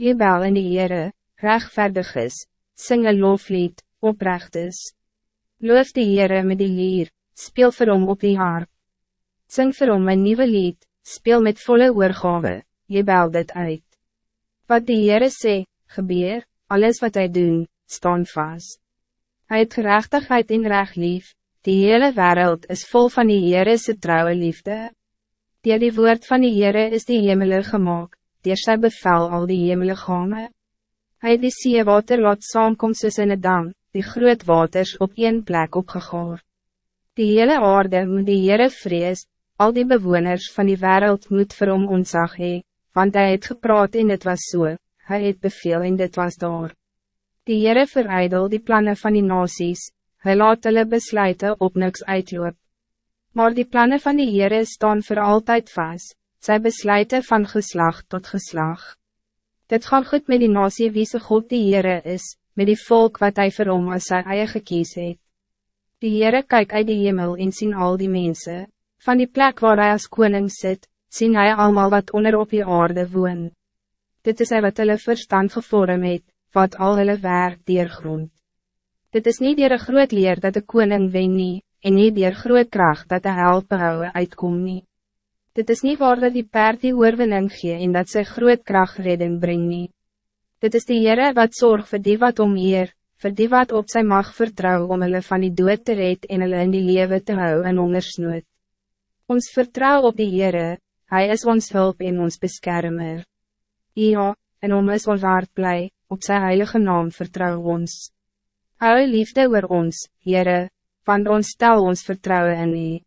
Jebel in die Heere, rechtvaardig is, sing een loflied, oprecht is. Loof die Heere met die lier, speel vir hom op die harp. Sing vir hom een nieuwe lied, speel met volle oorgave, jebel dit uit. Wat die Heere sê, gebeur, alles wat hij doen, staan vast. Hij het gerechtigheid in recht lief, die hele wereld is vol van die Heerese trouwe liefde. Die die woord van die Heere is die hemele gemaakt, die sy bevel al die hemele gane. Hy het die seewater laat saamkom soos in een dam, die groot waters op één plek opgegaar. Die hele aarde moet die Heere vrees, al die bewoners van die wereld moet vir hom ontzag hee, want hij het gepraat en dit was so, hij het beveel en dit was daar. Die Heere verijdel die plannen van die nasies, hy laat hulle besluiten op niks uitloop. Maar die plannen van die Heere staan voor altijd vast, zij besluiten van geslag tot geslag. Dit gaat goed met die nasie wie se God die Heere is, met die volk wat hij vir hom as sy eie gekies het. Die Heere kyk uit die hemel en sien al die mensen. van die plek waar hij als koning zit, sien hij allemaal wat onder op die aarde woon. Dit is hy wat hulle verstand gevorm het, wat al hulle werk diergrond. Dit is niet dier een groot leer dat de koning wen nie, en niet dier groot kracht dat de help behouwe uitkom nie. Dit is niet waar dat die paard die oorwinning gee en dat sy groot kracht redding bring nie. Dit is die Heere wat zorg voor die wat om eer, voor die wat op zijn mag vertrouw om hulle van die dood te red en hulle in die lewe te hou en ondersnoot. Ons vertrouw op die Heere, Hij is ons hulp en ons beschermer. Ja, en om is ons hart blij, op zijn heilige naam vertrouw ons. Hou liefde oor ons, Heere, want ons stel ons vertrouwen in U.